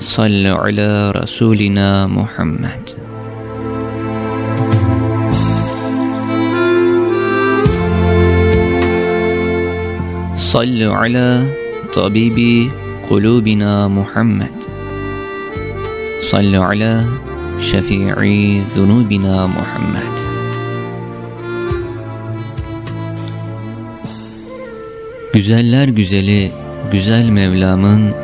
صل على رسولنا محمد صل على طبيب قلوبنا محمد صل على شفيع ذنوبنا محمد Güzeller güzeli, güzel Mevlam'ın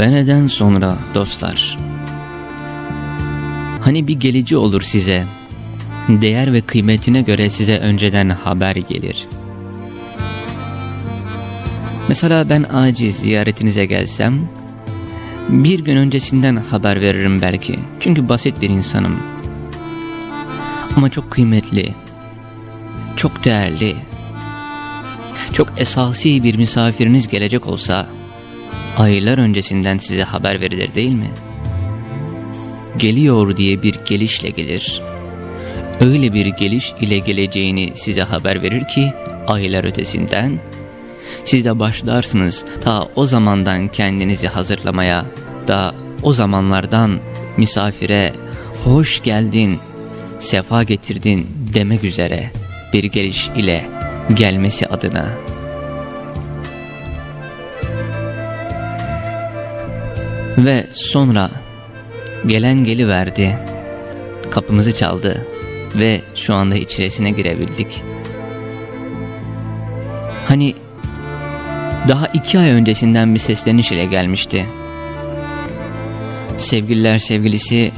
Ve neden sonra dostlar? Hani bir gelici olur size, değer ve kıymetine göre size önceden haber gelir. Mesela ben aciz ziyaretinize gelsem, bir gün öncesinden haber veririm belki. Çünkü basit bir insanım. Ama çok kıymetli, çok değerli, çok esasi bir misafiriniz gelecek olsa, aylar öncesinden size haber verilir değil mi? Geliyor diye bir gelişle gelir. Öyle bir geliş ile geleceğini size haber verir ki aylar ötesinden siz de başlarsınız ta o zamandan kendinizi hazırlamaya, da o zamanlardan misafire hoş geldin, sefa getirdin demek üzere bir geliş ile gelmesi adına. Ve sonra gelen geliverdi, kapımızı çaldı ve şu anda içerisine girebildik. Hani daha iki ay öncesinden bir sesleniş ile gelmişti. Sevgililer sevgilisi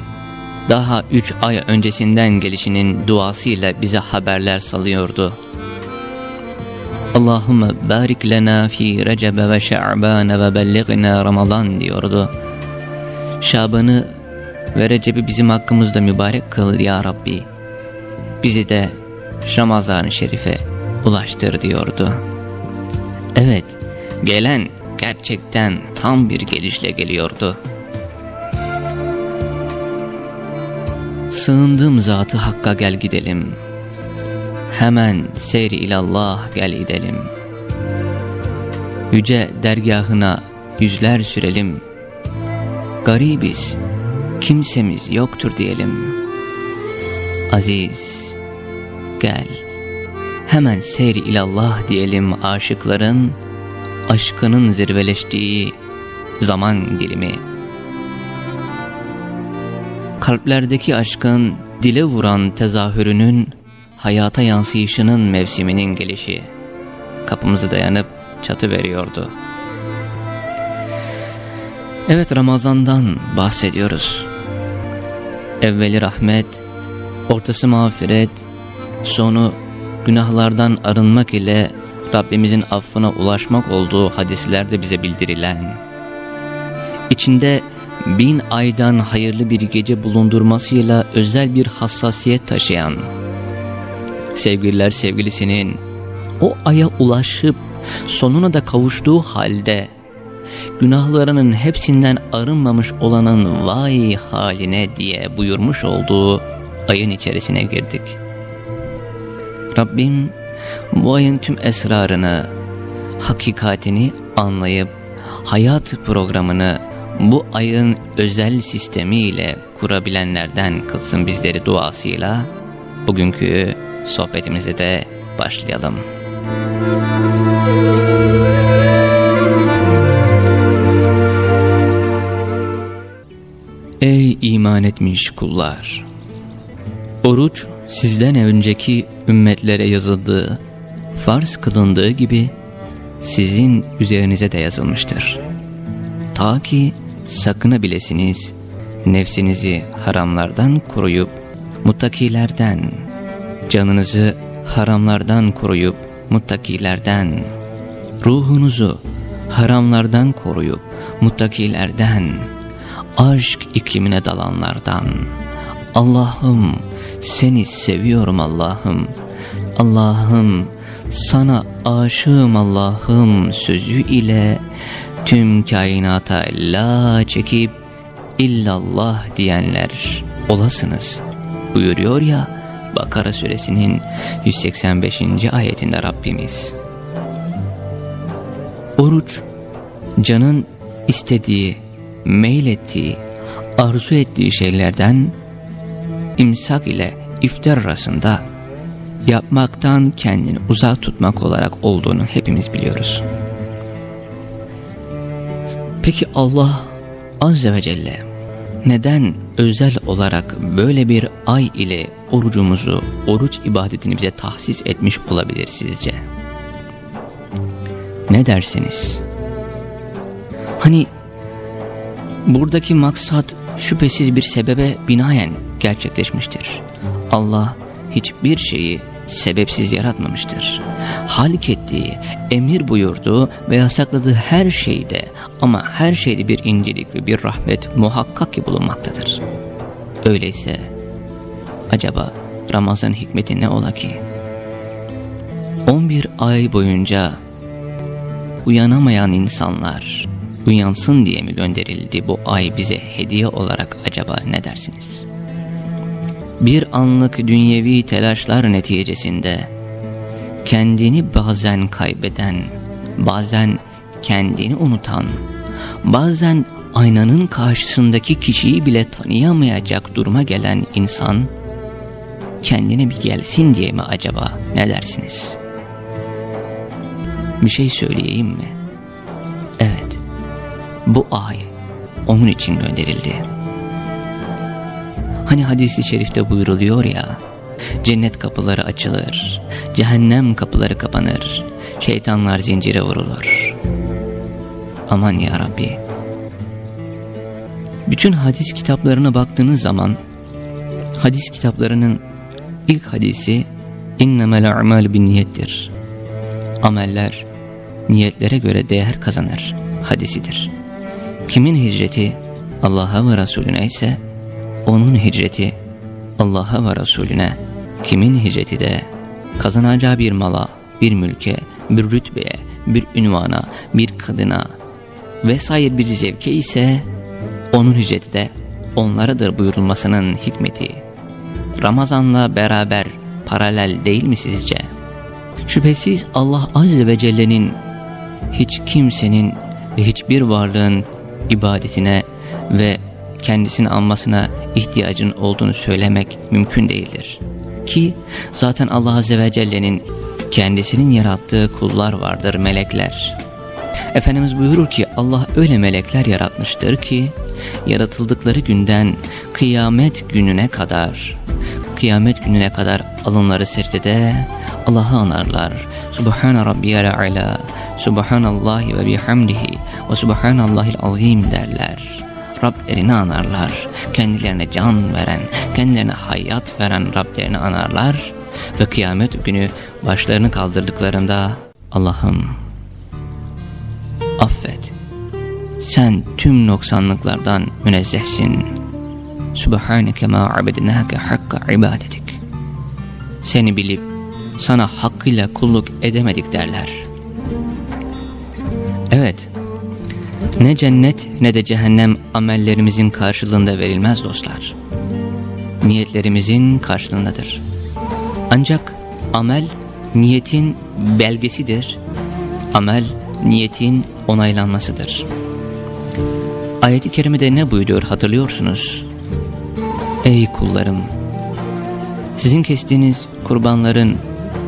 daha üç ay öncesinden gelişinin duasıyla bize haberler salıyordu. Allahümme barik lena fi recebe ve şa'bane ve belligna ramazan diyordu. Şaban'ı ve Recep'i bizim hakkımızda mübarek kıl ya Rabbi. Bizi de Ramazan-ı Şerif'e ulaştır diyordu. Evet, gelen gerçekten tam bir gelişle geliyordu. Sığındığım zatı Hakk'a gel gidelim. Hemen seyri ilallah gel gidelim. Yüce dergahına yüzler sürelim garibiz, kimsemiz yoktur diyelim. Aziz, gel, hemen seyri ilallah diyelim aşıkların, aşkının zirveleştiği zaman dilimi. Kalplerdeki aşkın dile vuran tezahürünün, hayata yansıyışının mevsiminin gelişi, kapımızı dayanıp çatı veriyordu. Evet Ramazan'dan bahsediyoruz. Evveli rahmet, ortası mağfiret, sonu günahlardan arınmak ile Rabbimizin affına ulaşmak olduğu hadislerde bize bildirilen, içinde bin aydan hayırlı bir gece bulundurmasıyla özel bir hassasiyet taşıyan, sevgililer sevgilisinin o aya ulaşıp sonuna da kavuştuğu halde, günahlarının hepsinden arınmamış olanın vay haline diye buyurmuş olduğu ayın içerisine girdik. Rabbim bu ayın tüm esrarını, hakikatini anlayıp hayat programını bu ayın özel sistemiyle kurabilenlerden kılsın bizleri duasıyla bugünkü sohbetimizi de başlayalım. Müzik Ey iman etmiş kullar! Oruç sizden önceki ümmetlere yazıldığı, farz kılındığı gibi sizin üzerinize de yazılmıştır. Ta ki sakınabilesiniz, nefsinizi haramlardan koruyup, muttakilerden, canınızı haramlardan koruyup, muttakilerden, ruhunuzu haramlardan koruyup, muttakilerden, aşk iklimine dalanlardan, Allah'ım seni seviyorum Allah'ım, Allah'ım sana aşığım Allah'ım sözü ile tüm kainata la çekip illallah diyenler olasınız buyuruyor ya Bakara suresinin 185. ayetinde Rabbimiz. Oruç, canın istediği, meylettiği, arzu ettiği şeylerden imsak ile iftar arasında yapmaktan kendini uzak tutmak olarak olduğunu hepimiz biliyoruz. Peki Allah Azze ve Celle neden özel olarak böyle bir ay ile orucumuzu, oruç ibadetini bize tahsis etmiş olabilir sizce? Ne dersiniz? Hani buradaki maksat şüphesiz bir sebebe binaen gerçekleşmiştir. Allah hiçbir şeyi sebepsiz yaratmamıştır. Halik ettiği, emir buyurduğu ve yasakladığı her şeyde ama her şeyde bir incelik ve bir rahmet muhakkak ki bulunmaktadır. Öyleyse acaba Ramazan hikmeti ne ola ki? 11 ay boyunca uyanamayan insanlar uyansın diye mi gönderildi bu ay bize hediye olarak acaba ne dersiniz? bir anlık dünyevi telaşlar neticesinde kendini bazen kaybeden, bazen kendini unutan, bazen aynanın karşısındaki kişiyi bile tanıyamayacak duruma gelen insan kendine bir gelsin diye mi acaba ne dersiniz? Bir şey söyleyeyim mi? Evet, bu ay onun için gönderildi. Hani hadisi şerifte buyuruluyor ya, cennet kapıları açılır, cehennem kapıları kapanır, şeytanlar zincire vurulur. Aman ya Rabbi. Bütün hadis kitaplarına baktığınız zaman, hadis kitaplarının ilk hadisi innemel a'mal bin niyettir. Ameller niyetlere göre değer kazanır hadisidir. Kimin hicreti Allah'a ve Resulüne ise onun hicreti Allah'a ve Resulüne, kimin hicreti de kazanacağı bir mala, bir mülke, bir rütbeye, bir ünvana, bir kadına vesaire bir zevke ise onun hicreti de onlaradır buyurulmasının hikmeti. Ramazanla beraber paralel değil mi sizce? Şüphesiz Allah Azze ve Celle'nin hiç kimsenin ve hiçbir varlığın ibadetine ve kendisini anmasına ihtiyacın olduğunu söylemek mümkün değildir. Ki zaten Allah Azze ve Celle'nin kendisinin yarattığı kullar vardır melekler. Efendimiz buyurur ki Allah öyle melekler yaratmıştır ki yaratıldıkları günden kıyamet gününe kadar kıyamet gününe kadar alınları secdede Allah'ı anarlar. Subhane rabbiyel ala, subhanallahi ve bihamdihi ve subhanallahil azim derler. Rablerini anarlar. Kendilerine can veren, kendilerine hayat veren Rablerini anarlar. Ve kıyamet günü başlarını kaldırdıklarında Allah'ım affet. Sen tüm noksanlıklardan münezzehsin. Subhaneke ma abednâke hakka ibadetik. Seni bilip sana hakkıyla kulluk edemedik derler. Evet, ne cennet ne de cehennem amellerimizin karşılığında verilmez dostlar. Niyetlerimizin karşılığındadır. Ancak amel niyetin belgesidir. Amel niyetin onaylanmasıdır. Ayet-i kerimede ne buyuruyor hatırlıyorsunuz? Ey kullarım! Sizin kestiğiniz kurbanların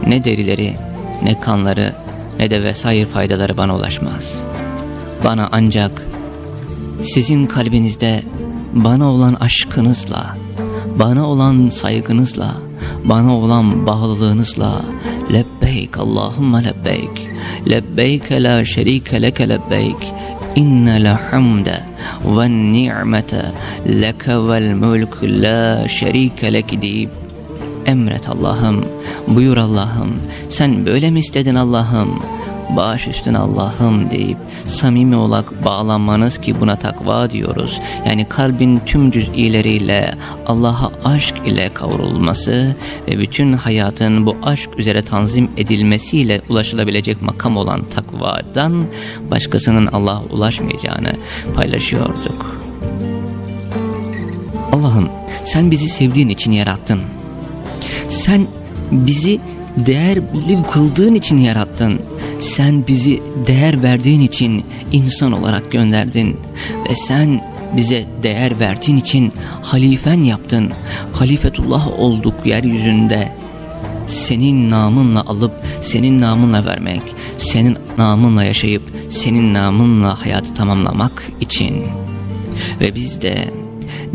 ne derileri, ne kanları, ne de vesaire faydaları bana ulaşmaz.'' Bana ancak sizin kalbinizde bana olan aşkınızla, bana olan saygınızla, bana olan bağlılığınızla lebbeyk Allahümme lebbeyk lebbeyke la şerike leke lebbeyk innel hamde ve ni'mete leke vel mulk la şerike lek deyip emret Allah'ım buyur Allah'ım sen böyle mi istedin Allah'ım baş üstüne Allah'ım deyip samimi olarak bağlanmanız ki buna takva diyoruz. Yani kalbin tüm cüz'ileriyle Allah'a aşk ile kavrulması ve bütün hayatın bu aşk üzere tanzim edilmesiyle ulaşılabilecek makam olan takvadan başkasının Allah'a ulaşmayacağını paylaşıyorduk. Allah'ım sen bizi sevdiğin için yarattın. Sen bizi değerli kıldığın için yarattın. Sen bizi değer verdiğin için insan olarak gönderdin. Ve sen bize değer verdiğin için halifen yaptın. Halifetullah olduk yeryüzünde. Senin namınla alıp senin namınla vermek, senin namınla yaşayıp senin namınla hayatı tamamlamak için. Ve biz de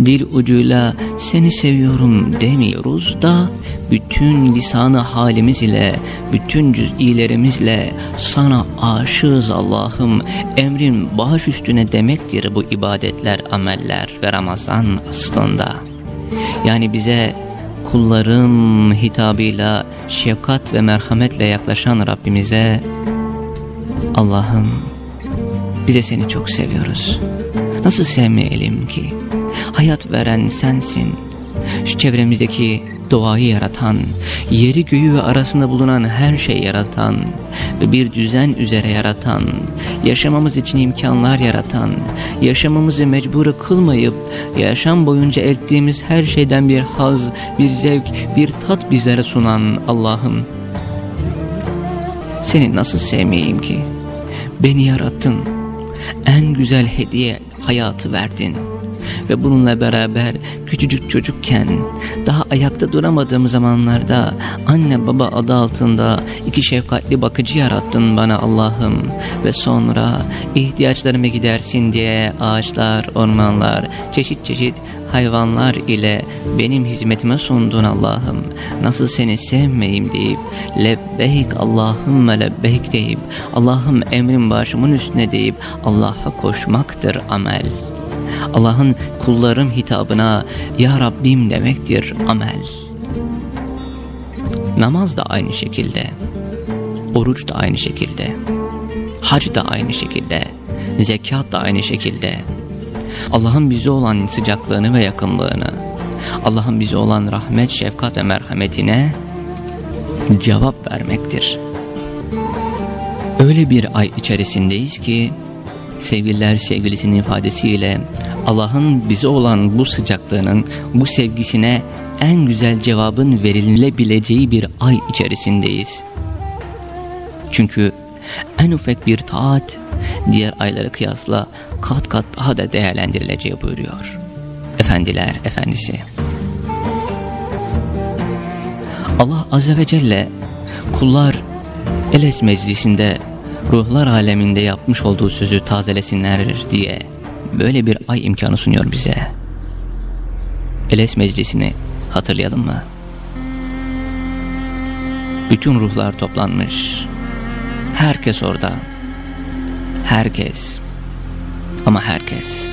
dil ucuyla seni seviyorum demiyoruz da bütün lisanı halimiz ile, bütün cüz'ilerimizle sana aşığız Allah'ım, emrin baş üstüne demektir bu ibadetler, ameller ve Ramazan aslında. Yani bize kullarım hitabıyla şefkat ve merhametle yaklaşan Rabbimize Allah'ım bize seni çok seviyoruz. Nasıl sevmeyelim ki? Hayat veren sensin. Şu çevremizdeki doğayı yaratan, yeri göğü ve arasında bulunan her şeyi yaratan ve bir düzen üzere yaratan, yaşamamız için imkanlar yaratan, yaşamamızı mecburu kılmayıp, yaşam boyunca ettiğimiz her şeyden bir haz, bir zevk, bir tat bizlere sunan Allah'ım. Seni nasıl sevmeyeyim ki? Beni yarattın, en güzel hediye hayatı verdin.'' Ve bununla beraber küçücük çocukken daha ayakta duramadığım zamanlarda anne baba adı altında iki şefkatli bakıcı yarattın bana Allah'ım ve sonra ihtiyaçlarımı gidersin diye ağaçlar, ormanlar, çeşit çeşit hayvanlar ile benim hizmetime sundun Allah'ım. Nasıl seni sevmeyeyim deyip lebbeyk Allahümme lebbeyk deyip Allah'ım emrin başımın üstüne deyip Allah'a koşmaktır amel.'' Allah'ın kullarım hitabına Ya Rabbim demektir amel. Namaz da aynı şekilde, oruç da aynı şekilde, hac da aynı şekilde, zekat da aynı şekilde. Allah'ın bize olan sıcaklığını ve yakınlığını, Allah'ın bize olan rahmet, şefkat ve merhametine cevap vermektir. Öyle bir ay içerisindeyiz ki, sevgililer sevgilisinin ifadesiyle Allah'ın bize olan bu sıcaklığının, bu sevgisine en güzel cevabın verilebileceği bir ay içerisindeyiz. Çünkü en ufak bir taat diğer aylara kıyasla kat kat daha da değerlendirileceği buyuruyor. Efendiler efendisi. Allah Azze ve Celle kullar Eles meclisinde ruhlar aleminde yapmış olduğu sözü tazelesinler diye böyle bir ay imkanı sunuyor bize. Eles meclisini hatırlayalım mı? Bütün ruhlar toplanmış. Herkes orada. Herkes. Ama herkes.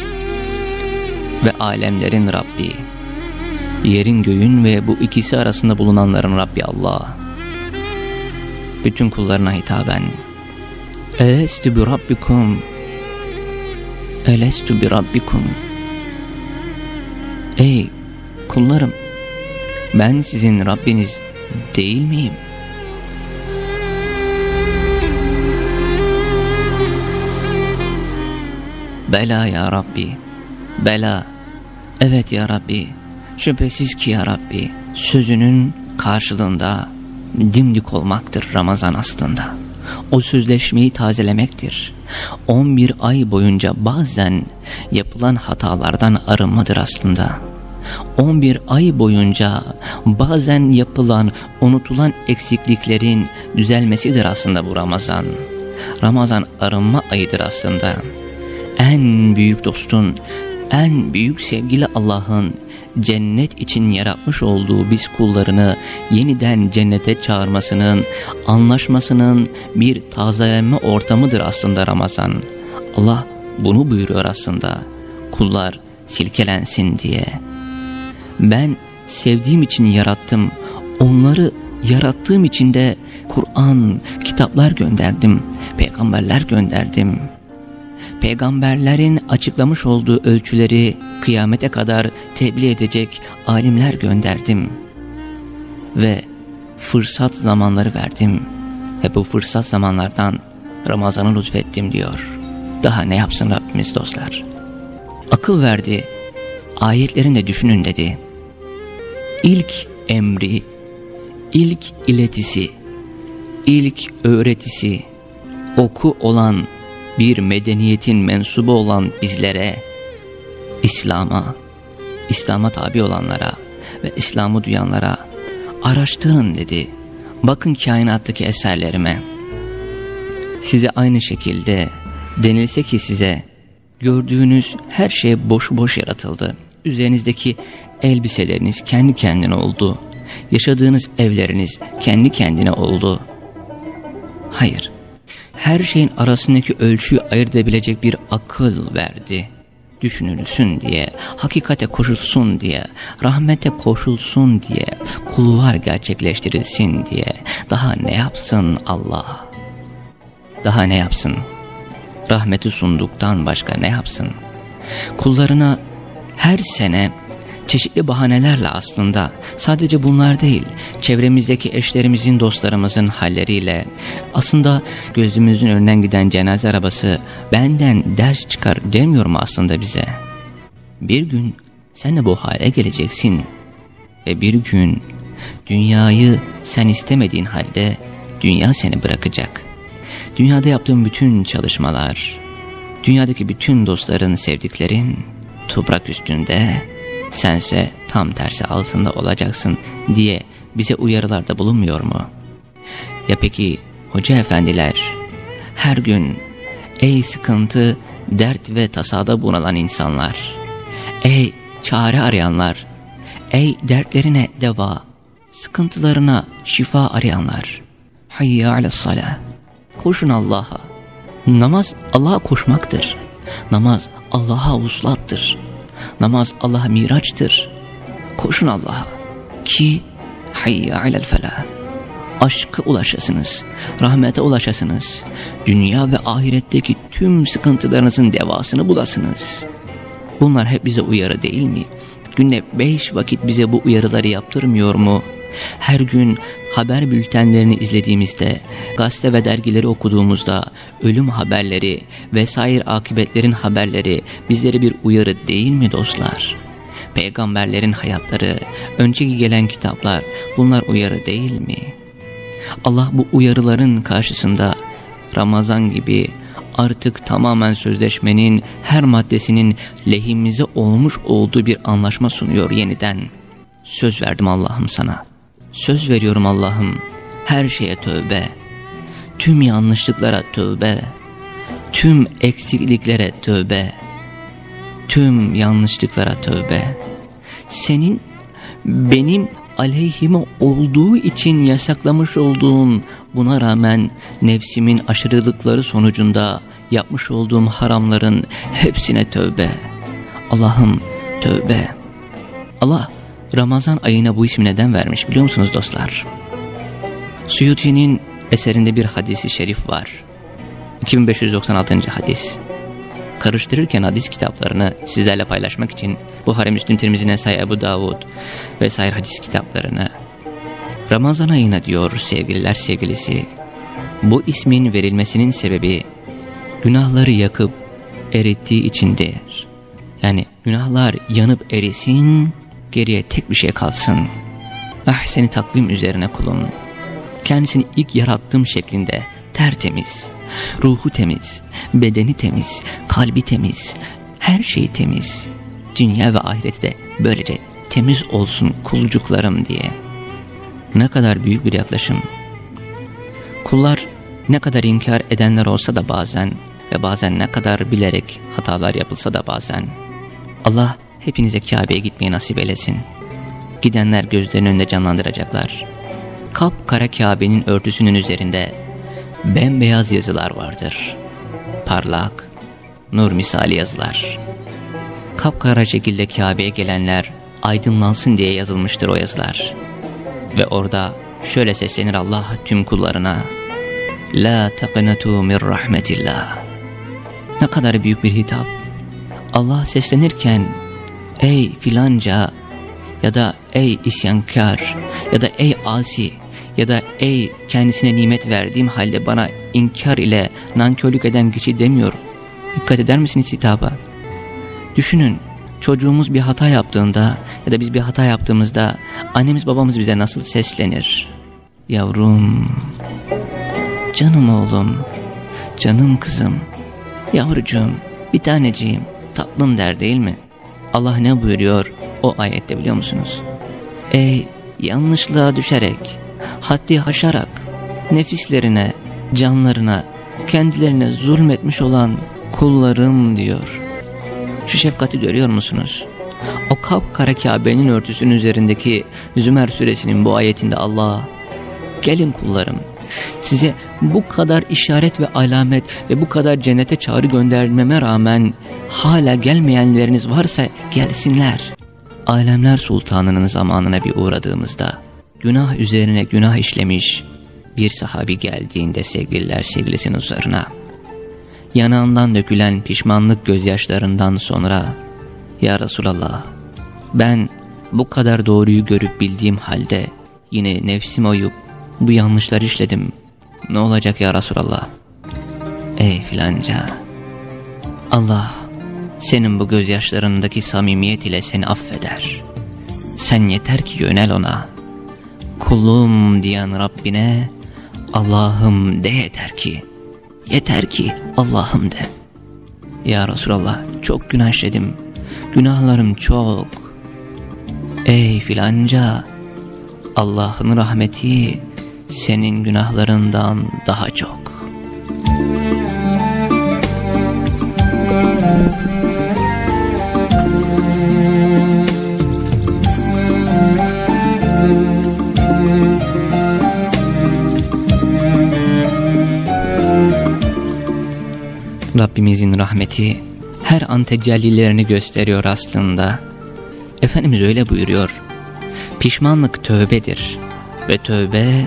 Ve alemlerin Rabbi. Yerin göğün ve bu ikisi arasında bulunanların Rabbi Allah. Bütün kullarına hitaben Elestü bi rabbikum. Elestü bi rabbikum. Ey kullarım ben sizin Rabbiniz değil miyim? Bela ya Rabbi Bela. Evet ya Rabbi Şüphesiz ki ya Rabbi Sözünün karşılığında dimdik olmaktır Ramazan aslında o sözleşmeyi tazelemektir. 11 ay boyunca bazen yapılan hatalardan arınmadır aslında. 11 ay boyunca bazen yapılan, unutulan eksikliklerin düzelmesidir aslında bu Ramazan. Ramazan arınma ayıdır aslında. En büyük dostun en büyük sevgili Allah'ın cennet için yaratmış olduğu biz kullarını yeniden cennete çağırmasının, anlaşmasının bir tazelenme ortamıdır aslında Ramazan. Allah bunu buyuruyor aslında. Kullar silkelensin diye. Ben sevdiğim için yarattım. Onları yarattığım için de Kur'an, kitaplar gönderdim, peygamberler gönderdim. Peygamberlerin açıklamış olduğu ölçüleri kıyamete kadar tebliğ edecek alimler gönderdim. Ve fırsat zamanları verdim. Ve bu fırsat zamanlardan Ramazan'ı lütfettim diyor. Daha ne yapsın Rabbimiz dostlar. Akıl verdi, ayetlerinde düşünün dedi. İlk emri, ilk iletisi, ilk öğretisi, oku olan bir medeniyetin mensubu olan bizlere, İslam'a, İslam'a tabi olanlara ve İslam'ı duyanlara araştırın dedi. Bakın kainattaki eserlerime. Size aynı şekilde denilse ki size gördüğünüz her şey boş boş yaratıldı. Üzerinizdeki elbiseleriniz kendi kendine oldu. Yaşadığınız evleriniz kendi kendine oldu. Hayır. Her şeyin arasındaki ölçüyü ayırt edebilecek bir akıl verdi. Düşünülsün diye, hakikate koşulsun diye, rahmete koşulsun diye, kulvar gerçekleştirilsin diye. Daha ne yapsın Allah? Daha ne yapsın? Rahmeti sunduktan başka ne yapsın? Kullarına her sene çeşitli bahanelerle aslında sadece bunlar değil çevremizdeki eşlerimizin dostlarımızın halleriyle aslında gözümüzün önünden giden cenaze arabası benden ders çıkar demiyorum aslında bize. Bir gün sen de bu hale geleceksin ve bir gün dünyayı sen istemediğin halde dünya seni bırakacak. Dünyada yaptığın bütün çalışmalar, dünyadaki bütün dostların, sevdiklerin toprak üstünde sense tam tersi altında olacaksın diye bize uyarılarda bulunmuyor mu? Ya peki hoca efendiler her gün ey sıkıntı, dert ve tasada bunalan insanlar, ey çare arayanlar, ey dertlerine deva, sıkıntılarına şifa arayanlar, hayya ala salah, koşun Allah'a. Namaz Allah'a koşmaktır. Namaz Allah'a vuslattır. Namaz Allah'a miraçtır. Koşun Allah'a ki hayya alel felah. Aşka ulaşasınız, rahmete ulaşasınız. Dünya ve ahiretteki tüm sıkıntılarınızın devasını bulasınız. Bunlar hep bize uyarı değil mi? Günde beş vakit bize bu uyarıları yaptırmıyor mu? Her gün haber bültenlerini izlediğimizde, gazete ve dergileri okuduğumuzda, ölüm haberleri vesaire akıbetlerin haberleri bizlere bir uyarı değil mi dostlar? Peygamberlerin hayatları, önceki gelen kitaplar bunlar uyarı değil mi? Allah bu uyarıların karşısında Ramazan gibi artık tamamen sözleşmenin her maddesinin lehimize olmuş olduğu bir anlaşma sunuyor yeniden. Söz verdim Allah'ım sana. Söz veriyorum Allah'ım her şeye tövbe, tüm yanlışlıklara tövbe, tüm eksikliklere tövbe, tüm yanlışlıklara tövbe. Senin benim aleyhime olduğu için yasaklamış olduğum buna rağmen nefsimin aşırılıkları sonucunda yapmış olduğum haramların hepsine tövbe. Allah'ım tövbe. Allah Ramazan ayına bu ismi neden vermiş biliyor musunuz dostlar? Suyuti'nin eserinde bir hadisi şerif var. 2596. hadis. Karıştırırken hadis kitaplarını sizlerle paylaşmak için Buhari, Müslim, Tirmizi, Nesai, Ebu Davud vesaire hadis kitaplarını Ramazan ayına diyor sevgililer sevgilisi. Bu ismin verilmesinin sebebi günahları yakıp erittiği içindir. Yani günahlar yanıp erisin geriye tek bir şey kalsın. Ah seni takvim üzerine kulum. Kendisini ilk yarattığım şeklinde tertemiz, ruhu temiz, bedeni temiz, kalbi temiz, her şeyi temiz. Dünya ve ahirette böylece temiz olsun kulcuklarım diye. Ne kadar büyük bir yaklaşım. Kullar ne kadar inkar edenler olsa da bazen ve bazen ne kadar bilerek hatalar yapılsa da bazen Allah hepinize Kabe'ye gitmeyi nasip eylesin. Gidenler gözlerinin önünde canlandıracaklar. Kapkara Kabe'nin örtüsünün üzerinde bembeyaz yazılar vardır. Parlak, nur misali yazılar. Kapkara şekilde Kabe'ye gelenler aydınlansın diye yazılmıştır o yazılar. Ve orada şöyle seslenir Allah tüm kullarına. La taqnatu min rahmetillah. Ne kadar büyük bir hitap. Allah seslenirken ey filanca ya da ey isyankar ya da ey asi ya da ey kendisine nimet verdiğim halde bana inkar ile nankörlük eden kişi demiyor. Dikkat eder misiniz hitaba? Düşünün çocuğumuz bir hata yaptığında ya da biz bir hata yaptığımızda annemiz babamız bize nasıl seslenir? Yavrum, canım oğlum, canım kızım, yavrucuğum, bir taneciğim, tatlım der değil mi? Allah ne buyuruyor o ayette biliyor musunuz? Ey yanlışlığa düşerek, haddi haşarak, nefislerine, canlarına, kendilerine zulmetmiş olan kullarım diyor. Şu şefkati görüyor musunuz? O kapkara Kabe'nin örtüsünün üzerindeki Zümer suresinin bu ayetinde Allah, gelin kullarım, size bu kadar işaret ve alamet ve bu kadar cennete çağrı göndermeme rağmen hala gelmeyenleriniz varsa gelsinler. Alemler Sultanı'nın zamanına bir uğradığımızda günah üzerine günah işlemiş bir sahabi geldiğinde sevgililer sevgilisinin huzuruna yanağından dökülen pişmanlık gözyaşlarından sonra Ya Resulallah ben bu kadar doğruyu görüp bildiğim halde yine nefsim oyup bu yanlışlar işledim. Ne olacak ya Resulallah? Ey filanca Allah senin bu gözyaşlarındaki samimiyet ile seni affeder. Sen yeter ki yönel ona. Kulum diyen Rabbine Allah'ım de yeter ki. Yeter ki Allah'ım de. Ya Resulallah çok günah işledim. Günahlarım çok. Ey filanca Allah'ın rahmeti senin günahlarından daha çok. Rabbimizin rahmeti her an tecellilerini gösteriyor aslında. Efendimiz öyle buyuruyor. Pişmanlık tövbedir ve tövbe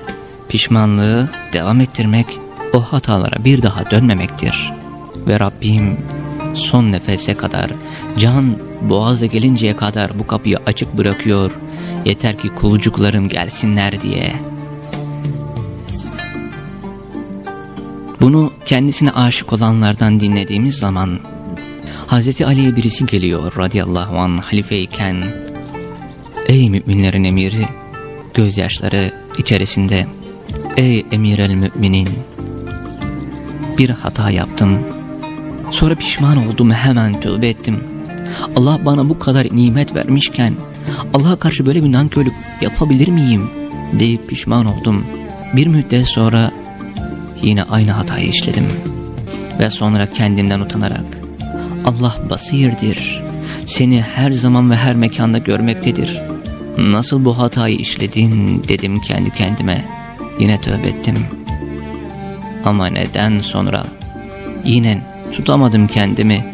pişmanlığı devam ettirmek o hatalara bir daha dönmemektir. Ve Rabbim son nefese kadar can boğaza gelinceye kadar bu kapıyı açık bırakıyor. Yeter ki kulucuklarım gelsinler diye. Bunu kendisine aşık olanlardan dinlediğimiz zaman Hz. Ali'ye birisi geliyor radıyallahu anh halifeyken Ey müminlerin emiri gözyaşları içerisinde Ey emir el müminin bir hata yaptım sonra pişman oldum hemen tövbe ettim Allah bana bu kadar nimet vermişken Allah'a karşı böyle bir nankörlük yapabilir miyim deyip pişman oldum bir müddet sonra yine aynı hatayı işledim. Ve sonra kendimden utanarak Allah basirdir, seni her zaman ve her mekanda görmektedir. Nasıl bu hatayı işledin dedim kendi kendime. Yine tövbe ettim. Ama neden sonra yine tutamadım kendimi.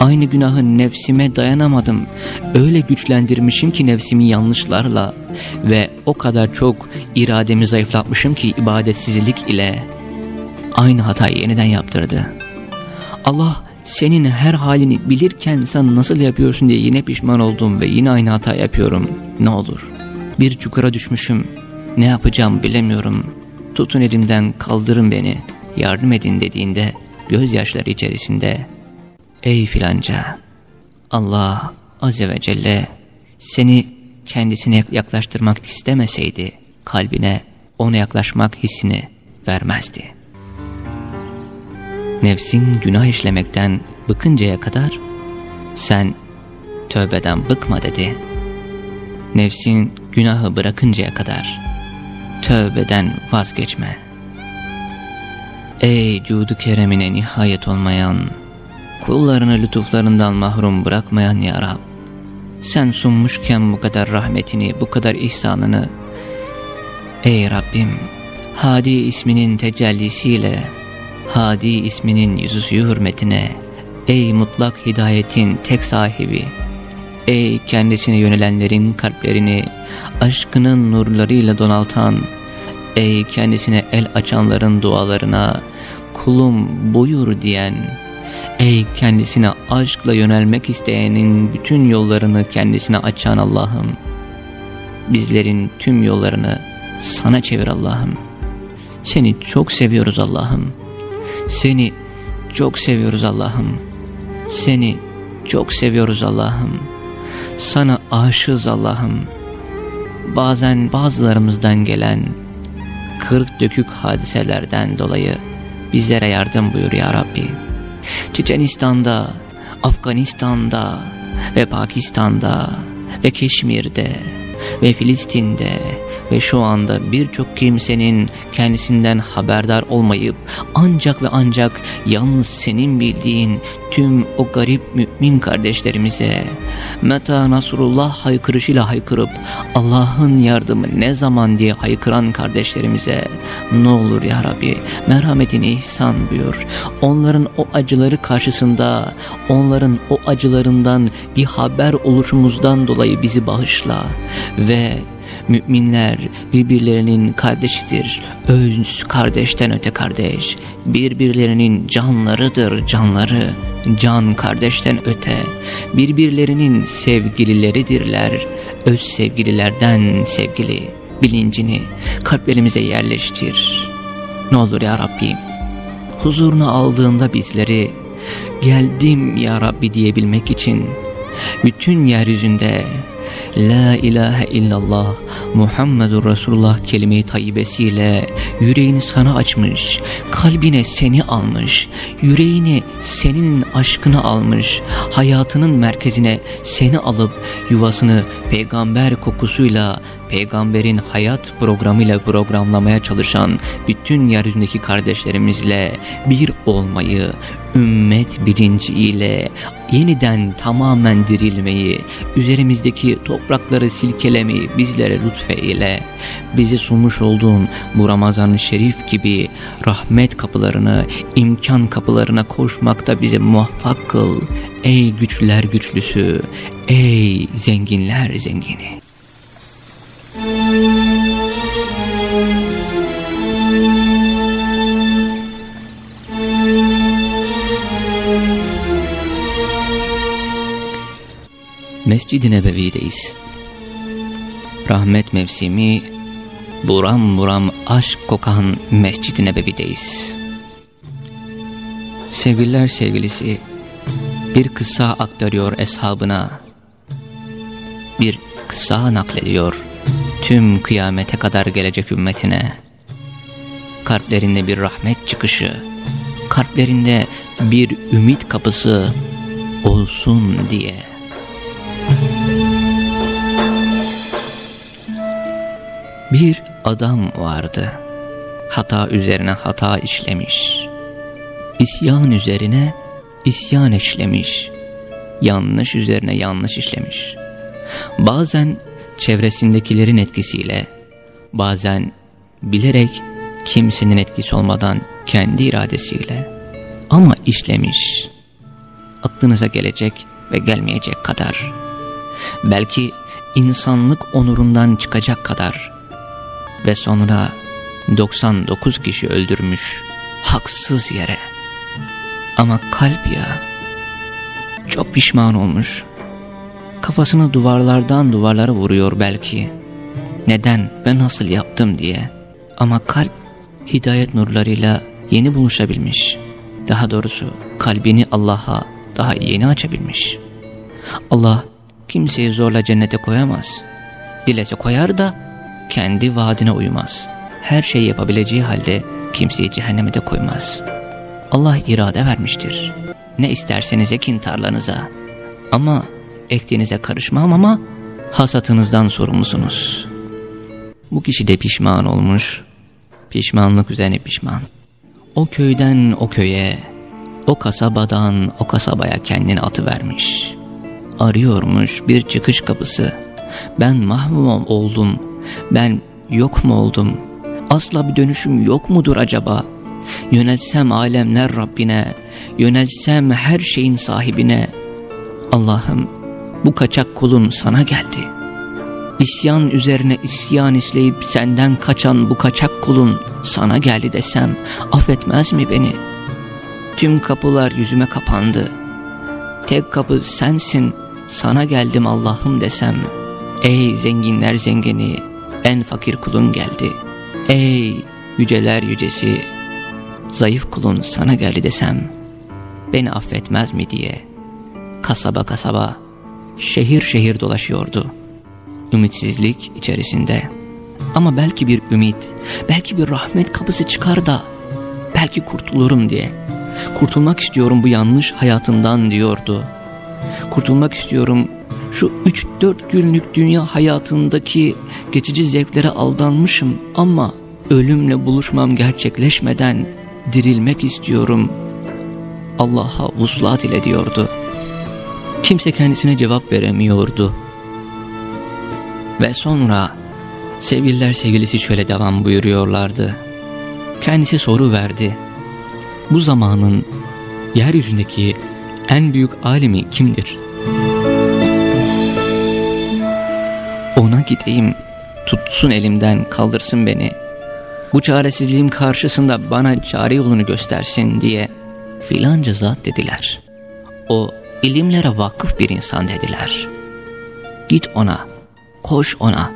Aynı günahın nefsime dayanamadım. Öyle güçlendirmişim ki nefsimi yanlışlarla ve o kadar çok irademi zayıflatmışım ki ibadetsizlik ile aynı hatayı yeniden yaptırdı. Allah senin her halini bilirken sen nasıl yapıyorsun diye yine pişman oldum ve yine aynı hata yapıyorum. Ne olur bir çukura düşmüşüm ne yapacağım bilemiyorum. Tutun elimden kaldırın beni yardım edin dediğinde gözyaşları içerisinde Ey filanca Allah Azze ve Celle seni kendisine yaklaştırmak istemeseydi kalbine ona yaklaşmak hissini vermezdi.'' nefsin günah işlemekten bıkıncaya kadar sen tövbeden bıkma dedi. Nefsin günahı bırakıncaya kadar tövbeden vazgeçme. Ey cudu keremine nihayet olmayan, kullarını lütuflarından mahrum bırakmayan Ya Rab. Sen sunmuşken bu kadar rahmetini, bu kadar ihsanını, ey Rabbim, Hadi isminin tecellisiyle, Hadi isminin yüzüsü hürmetine, ey mutlak hidayetin tek sahibi, ey kendisine yönelenlerin kalplerini aşkının nurlarıyla donaltan, ey kendisine el açanların dualarına kulum buyur diyen, ey kendisine aşkla yönelmek isteyenin bütün yollarını kendisine açan Allah'ım, bizlerin tüm yollarını sana çevir Allah'ım. Seni çok seviyoruz Allah'ım. Seni çok seviyoruz Allah'ım. Seni çok seviyoruz Allah'ım. Sana aşığız Allah'ım. Bazen bazılarımızdan gelen kırık dökük hadiselerden dolayı bizlere yardım buyur ya Rabbi. Çeçenistan'da, Afganistan'da ve Pakistan'da ve Keşmir'de ve Filistin'de ve şu anda birçok kimsenin kendisinden haberdar olmayıp ancak ve ancak yalnız senin bildiğin tüm o garip mümin kardeşlerimize Meta Nasrullah haykırışıyla haykırıp Allah'ın yardımı ne zaman diye haykıran kardeşlerimize ne olur ya Rabbi merhametini ihsan buyur. Onların o acıları karşısında onların o acılarından bir haber oluşumuzdan dolayı bizi bağışla ve Müminler birbirlerinin kardeşidir. Öz kardeşten öte kardeş. Birbirlerinin canlarıdır canları. Can kardeşten öte. Birbirlerinin sevgilileridirler. Öz sevgililerden sevgili. Bilincini kalplerimize yerleştir. Ne olur ya Rabbim. Huzuruna aldığında bizleri geldim ya Rabbi diyebilmek için bütün yeryüzünde La ilahe illallah Muhammedur Resulullah kelime-i tayyibesiyle yüreğini sana açmış, kalbine seni almış, yüreğini senin aşkını almış, hayatının merkezine seni alıp yuvasını peygamber kokusuyla peygamberin hayat programıyla programlamaya çalışan bütün yeryüzündeki kardeşlerimizle bir olmayı, ümmet bilinciyle yeniden tamamen dirilmeyi, üzerimizdeki toprakları silkelemeyi bizlere lütfeyle, bizi sunmuş olduğun bu Ramazan-ı Şerif gibi rahmet kapılarını, imkan kapılarına koşmakta bize muvaffak kıl. Ey güçler güçlüsü, ey zenginler zengini. Mescid-i Nebevi'deyiz. Rahmet mevsimi buram buram aşk kokan Mescid-i Nebevi'deyiz. Sevgililer sevgilisi bir kısa aktarıyor eshabına. Bir kısa naklediyor tüm kıyamete kadar gelecek ümmetine. Kalplerinde bir rahmet çıkışı, kalplerinde bir ümit kapısı olsun diye. Bir adam vardı. Hata üzerine hata işlemiş. İsyan üzerine isyan işlemiş. Yanlış üzerine yanlış işlemiş. Bazen çevresindekilerin etkisiyle, bazen bilerek kimsenin etkisi olmadan kendi iradesiyle ama işlemiş. Aklınıza gelecek ve gelmeyecek kadar. Belki insanlık onurundan çıkacak kadar ve sonra 99 kişi öldürmüş haksız yere. Ama kalp ya çok pişman olmuş. Kafasını duvarlardan duvarlara vuruyor belki. Neden ve nasıl yaptım diye. Ama kalp hidayet nurlarıyla yeni buluşabilmiş. Daha doğrusu kalbini Allah'a daha yeni açabilmiş. Allah kimseyi zorla cennete koyamaz. Dilese koyar da kendi vaadine uymaz. Her şeyi yapabileceği halde kimseyi cehenneme de koymaz. Allah irade vermiştir. Ne isterseniz ekin tarlanıza. Ama ektiğinize karışmam ama hasatınızdan sorumlusunuz. Bu kişi de pişman olmuş. Pişmanlık üzerine pişman. O köyden o köye, o kasabadan o kasabaya kendini atıvermiş. Arıyormuş bir çıkış kapısı. Ben mahvum oldum, ben yok mu oldum, asla bir dönüşüm yok mudur acaba? Yönelsem alemler Rabbine, yönelsem her şeyin sahibine. Allah'ım bu kaçak kulun sana geldi. İsyan üzerine isyan isleyip senden kaçan bu kaçak kulun sana geldi desem affetmez mi beni? Tüm kapılar yüzüme kapandı. Tek kapı sensin, sana geldim Allah'ım desem. Ey zenginler zengini, en fakir kulun geldi. Ey yüceler yücesi, zayıf kulun sana geldi desem. Beni affetmez mi diye kasaba kasaba, şehir şehir dolaşıyordu. Ümitsizlik içerisinde. Ama belki bir ümit, belki bir rahmet kapısı çıkar da, belki kurtulurum diye. Kurtulmak istiyorum bu yanlış hayatından diyordu. Kurtulmak istiyorum şu 3-4 günlük dünya hayatındaki geçici zevklere aldanmışım ama ölümle buluşmam gerçekleşmeden dirilmek istiyorum. Allah'a vuslat ile diyordu. Kimse kendisine cevap veremiyordu. Ve sonra sevgililer sevgilisi şöyle devam buyuruyorlardı. Kendisi soru verdi. Bu zamanın yeryüzündeki en büyük alimi kimdir? Gideyim, tutsun elimden, kaldırsın beni. Bu çaresizliğim karşısında bana çare yolunu göstersin diye filanca zat dediler. O ilimlere vakıf bir insan dediler. Git ona, koş ona,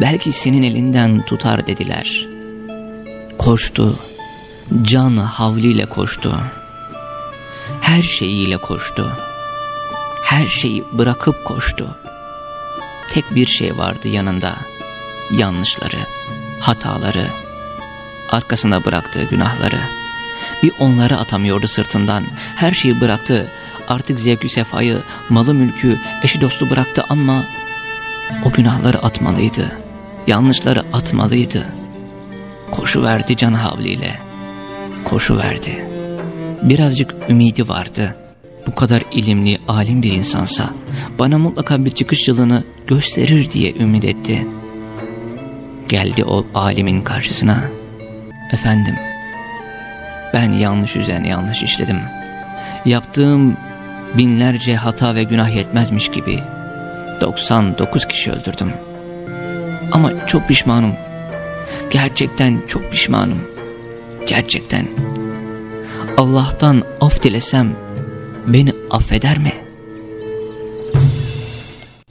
belki senin elinden tutar dediler. Koştu, can havliyle koştu. Her şeyiyle koştu. Her şeyi bırakıp koştu. Tek bir şey vardı yanında, yanlışları, hataları, arkasında bıraktığı günahları. Bir onları atamıyordu sırtından, her şeyi bıraktı, artık zevkü sefayı, malı mülkü, eşi dostu bıraktı ama o günahları atmalıydı, yanlışları atmalıydı. Koşu verdi can havliyle, koşu verdi. Birazcık ümidi vardı. Bu kadar ilimli, alim bir insansa bana mutlaka bir çıkış yılını gösterir diye ümit etti. Geldi o alimin karşısına. Efendim, ben yanlış üzerine yanlış işledim. Yaptığım binlerce hata ve günah yetmezmiş gibi 99 kişi öldürdüm. Ama çok pişmanım. Gerçekten çok pişmanım. Gerçekten. Allah'tan af dilesem beni affeder mi?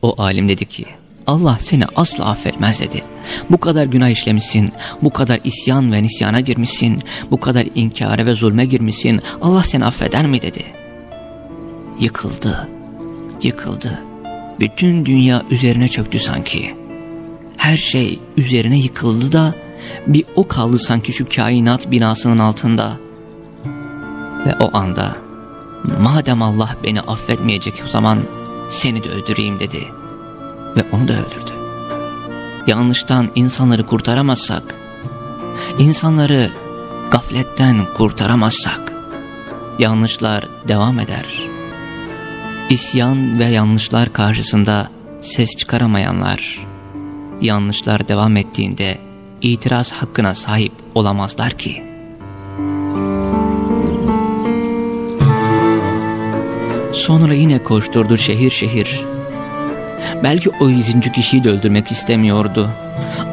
O alim dedi ki Allah seni asla affetmez dedi. Bu kadar günah işlemişsin, bu kadar isyan ve nisyana girmişsin, bu kadar inkara ve zulme girmişsin. Allah seni affeder mi dedi. Yıkıldı, yıkıldı. Bütün dünya üzerine çöktü sanki. Her şey üzerine yıkıldı da bir o kaldı sanki şu kainat binasının altında. Ve o anda madem Allah beni affetmeyecek o zaman seni de öldüreyim dedi. Ve onu da öldürdü. Yanlıştan insanları kurtaramazsak, insanları gafletten kurtaramazsak, yanlışlar devam eder. İsyan ve yanlışlar karşısında ses çıkaramayanlar, yanlışlar devam ettiğinde itiraz hakkına sahip olamazlar ki. Sonra yine koşturdu şehir şehir. Belki o yüzüncü kişiyi de öldürmek istemiyordu.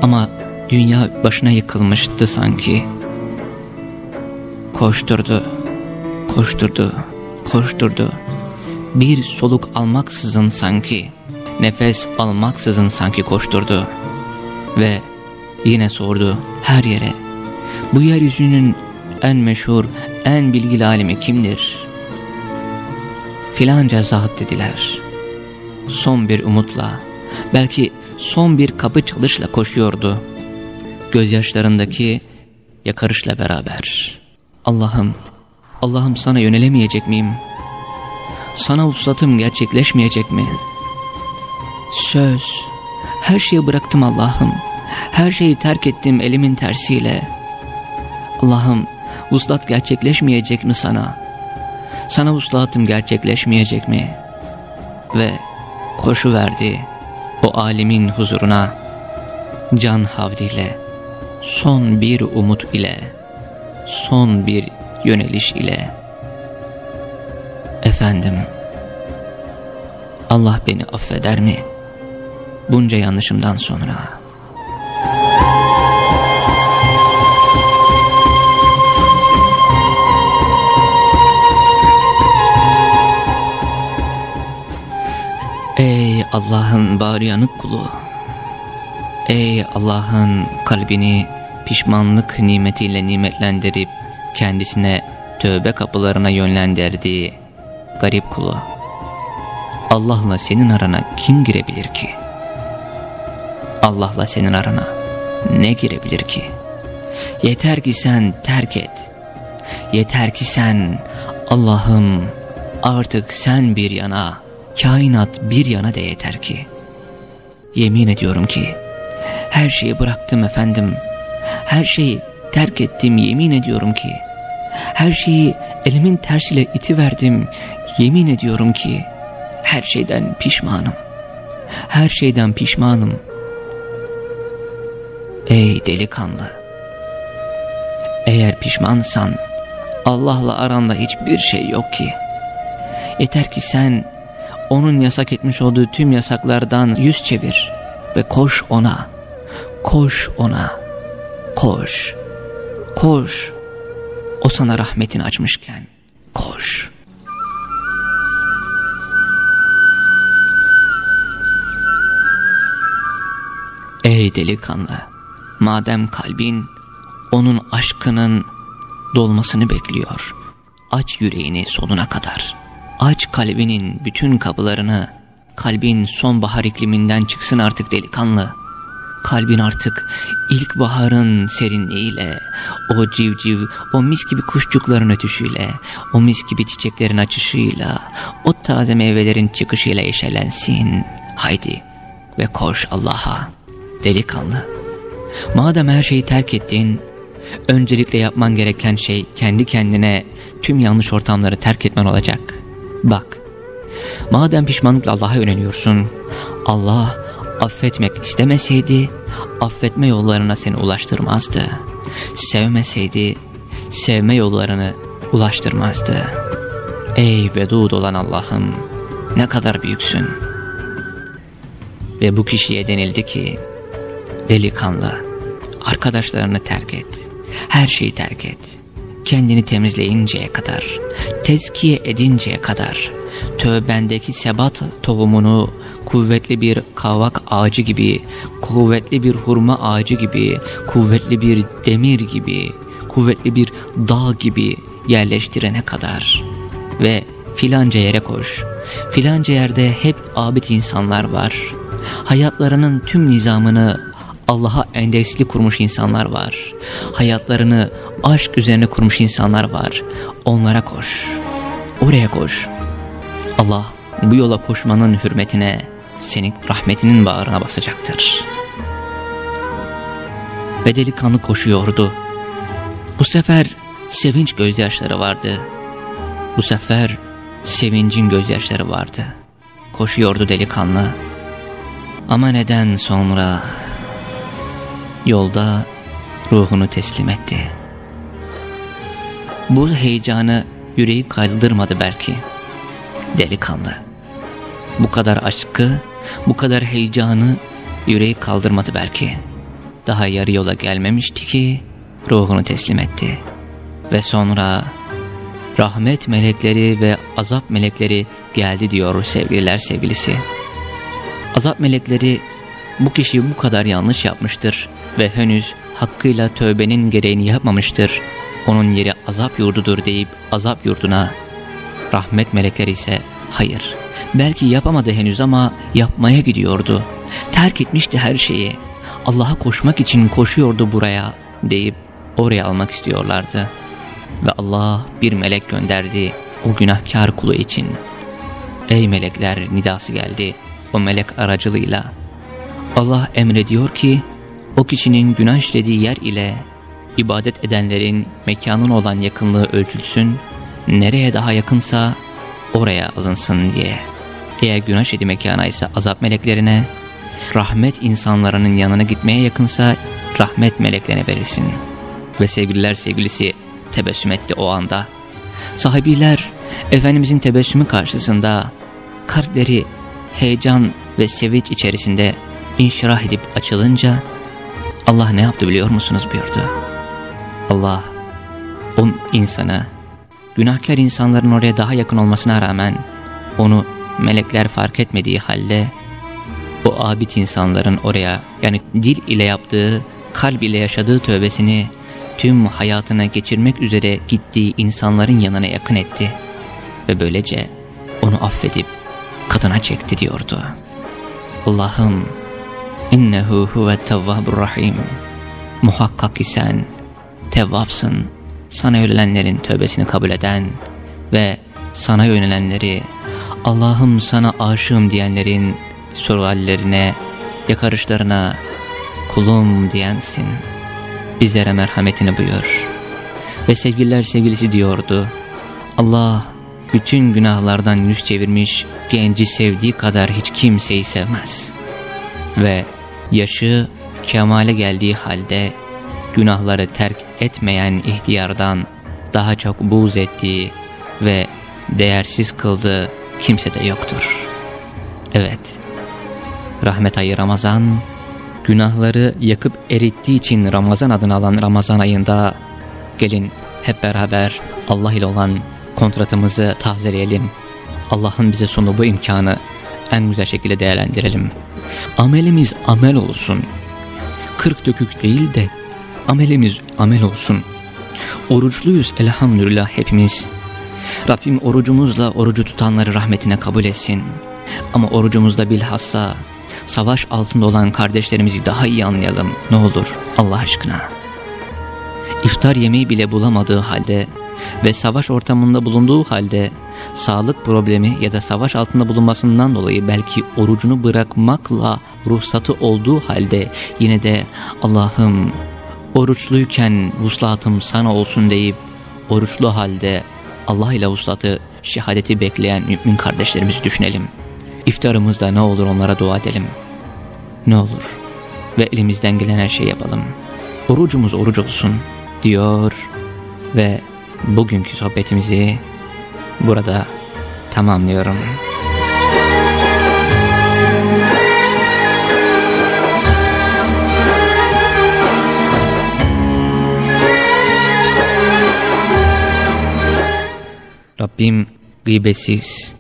Ama dünya başına yıkılmıştı sanki. Koşturdu, koşturdu, koşturdu. Bir soluk almaksızın sanki, nefes almaksızın sanki koşturdu. Ve yine sordu her yere. Bu yeryüzünün en meşhur, en bilgili alimi kimdir? Filanca zat dediler. Son bir umutla, belki son bir kapı çalışla koşuyordu. Gözyaşlarındaki yakarışla beraber. Allah'ım, Allah'ım sana yönelemeyecek miyim? Sana uslatım gerçekleşmeyecek mi? Söz, her şeyi bıraktım Allah'ım. Her şeyi terk ettim elimin tersiyle. Allah'ım, vuslat gerçekleşmeyecek mi sana? Sana uslahatım gerçekleşmeyecek mi? Ve koşu verdi o alimin huzuruna can havliyle, son bir umut ile, son bir yöneliş ile. Efendim, Allah beni affeder mi? Bunca yanlışımdan sonra... Ey Allah'ın bağrıyanık kulu! Ey Allah'ın kalbini pişmanlık nimetiyle nimetlendirip kendisine tövbe kapılarına yönlendirdiği garip kulu! Allah'la senin arana kim girebilir ki? Allah'la senin arana ne girebilir ki? Yeter ki sen terk et. Yeter ki sen Allah'ım artık sen bir yana kainat bir yana da yeter ki. Yemin ediyorum ki her şeyi bıraktım efendim. Her şeyi terk ettim yemin ediyorum ki. Her şeyi elimin tersiyle itiverdim. Yemin ediyorum ki her şeyden pişmanım. Her şeyden pişmanım. Ey delikanlı. Eğer pişmansan Allah'la aranda hiçbir şey yok ki. Yeter ki sen onun yasak etmiş olduğu tüm yasaklardan yüz çevir ve koş ona, koş ona, koş, koş. O sana rahmetini açmışken koş. Ey delikanlı, madem kalbin onun aşkının dolmasını bekliyor, aç yüreğini sonuna kadar.'' Aç kalbinin bütün kapılarını, kalbin sonbahar ikliminden çıksın artık delikanlı. Kalbin artık ilkbaharın serinliğiyle, o civciv, o mis gibi kuşçukların ötüşüyle, o mis gibi çiçeklerin açışıyla, o taze meyvelerin çıkışıyla eşelensin. Haydi ve koş Allah'a, delikanlı. Madem her şeyi terk ettin, öncelikle yapman gereken şey kendi kendine tüm yanlış ortamları terk etmen olacak.'' Bak, madem pişmanlıkla Allah'a yöneliyorsun, Allah affetmek istemeseydi, affetme yollarına seni ulaştırmazdı. Sevmeseydi, sevme yollarını ulaştırmazdı. Ey vedud olan Allah'ım, ne kadar büyüksün. Ve bu kişiye denildi ki, delikanlı, arkadaşlarını terk et, her şeyi terk et kendini temizleyinceye kadar, tezkiye edinceye kadar, tövbendeki sebat tohumunu kuvvetli bir kavak ağacı gibi, kuvvetli bir hurma ağacı gibi, kuvvetli bir demir gibi, kuvvetli bir dağ gibi yerleştirene kadar ve filanca yere koş. Filanca yerde hep abid insanlar var. Hayatlarının tüm nizamını Allah'a endeksli kurmuş insanlar var. Hayatlarını aşk üzerine kurmuş insanlar var. Onlara koş. Oraya koş. Allah bu yola koşmanın hürmetine senin rahmetinin bağrına basacaktır. Ve delikanlı koşuyordu. Bu sefer sevinç gözyaşları vardı. Bu sefer sevincin gözyaşları vardı. Koşuyordu delikanlı. Ama neden sonra yolda ruhunu teslim etti. Bu heyecanı yüreği kaydırmadı belki. Delikanlı. Bu kadar aşkı, bu kadar heyecanı yüreği kaldırmadı belki. Daha yarı yola gelmemişti ki ruhunu teslim etti. Ve sonra rahmet melekleri ve azap melekleri geldi diyor sevgililer sevgilisi. Azap melekleri bu kişi bu kadar yanlış yapmıştır ve henüz hakkıyla tövbenin gereğini yapmamıştır. Onun yeri azap yurdudur deyip azap yurduna, rahmet melekleri ise hayır. Belki yapamadı henüz ama yapmaya gidiyordu. Terk etmişti her şeyi. Allah'a koşmak için koşuyordu buraya deyip oraya almak istiyorlardı. Ve Allah bir melek gönderdi o günahkar kulu için. Ey melekler nidası geldi o melek aracılığıyla. Allah emrediyor ki o kişinin günah işlediği yer ile ibadet edenlerin mekanın olan yakınlığı ölçülsün, nereye daha yakınsa oraya alınsın diye. Eğer günah şedi mekana ise azap meleklerine, rahmet insanların yanına gitmeye yakınsa rahmet meleklerine verilsin. Ve sevgililer sevgilisi tebessüm etti o anda. Sahabiler Efendimizin tebessümü karşısında kalpleri heyecan ve sevinç içerisinde inşirah edip açılınca Allah ne yaptı biliyor musunuz buyurdu. Allah o insana günahkar insanların oraya daha yakın olmasına rağmen onu melekler fark etmediği halde o abid insanların oraya yani dil ile yaptığı, kalb ile yaşadığı tövbesini tüm hayatına geçirmek üzere gittiği insanların yanına yakın etti. Ve böylece onu affedip kadına çekti diyordu. Allah'ım innehu huve tevvabur rahim. Muhakkak ki sen tevvapsın. Sana yönelenlerin tövbesini kabul eden ve sana yönelenleri Allah'ım sana aşığım diyenlerin suallerine, yakarışlarına kulum diyensin. Bizlere merhametini buyur. Ve sevgililer sevgilisi diyordu. Allah bütün günahlardan yüz çevirmiş genci sevdiği kadar hiç kimseyi sevmez. Ve yaşı kemale geldiği halde günahları terk etmeyen ihtiyardan daha çok buğz ettiği ve değersiz kıldığı kimse de yoktur. Evet, rahmet ayı Ramazan, günahları yakıp erittiği için Ramazan adını alan Ramazan ayında gelin hep beraber Allah ile olan kontratımızı tazeleyelim. Allah'ın bize sunduğu bu imkanı en güzel şekilde değerlendirelim. Amelimiz amel olsun. Kırk dökük değil de amelimiz amel olsun. Oruçluyuz elhamdülillah hepimiz. Rabbim orucumuzla orucu tutanları rahmetine kabul etsin. Ama orucumuzda bilhassa savaş altında olan kardeşlerimizi daha iyi anlayalım ne olur Allah aşkına. İftar yemeği bile bulamadığı halde ve savaş ortamında bulunduğu halde sağlık problemi ya da savaş altında bulunmasından dolayı belki orucunu bırakmakla ruhsatı olduğu halde yine de Allah'ım oruçluyken vuslatım sana olsun deyip oruçlu halde Allah ile vuslatı şehadeti bekleyen mümin kardeşlerimizi düşünelim. İftarımızda ne olur onlara dua edelim. Ne olur ve elimizden gelen her şeyi yapalım. Orucumuz oruç olsun diyor ve bugünkü sohbetimizi burada tamamlıyorum. Rabbim gıybetsiz,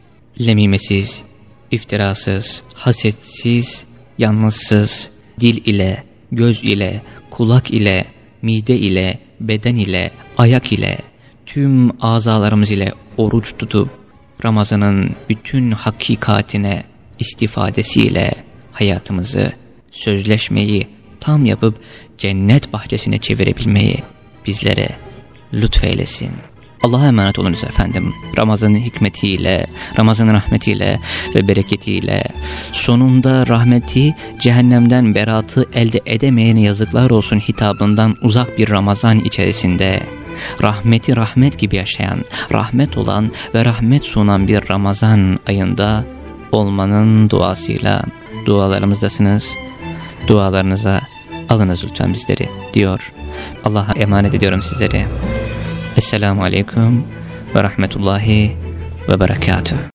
lemimesiz, iftirasız, hasetsiz, yalnızsız, dil ile, göz ile, kulak ile, mide ile, beden ile, ayak ile, tüm azalarımız ile oruç tutup Ramazan'ın bütün hakikatine istifadesiyle hayatımızı, sözleşmeyi tam yapıp cennet bahçesine çevirebilmeyi bizlere lütfeylesin. Allah'a emanet olunuz efendim. Ramazan'ın hikmetiyle, Ramazan'ın rahmetiyle ve bereketiyle sonunda rahmeti cehennemden beratı elde edemeyene yazıklar olsun hitabından uzak bir Ramazan içerisinde rahmeti rahmet gibi yaşayan, rahmet olan ve rahmet sunan bir Ramazan ayında olmanın duasıyla dualarımızdasınız. Dualarınıza alınız lütfen bizleri diyor. Allah'a emanet ediyorum sizleri. Esselamu Aleyküm ve Rahmetullahi ve Berekatuhu.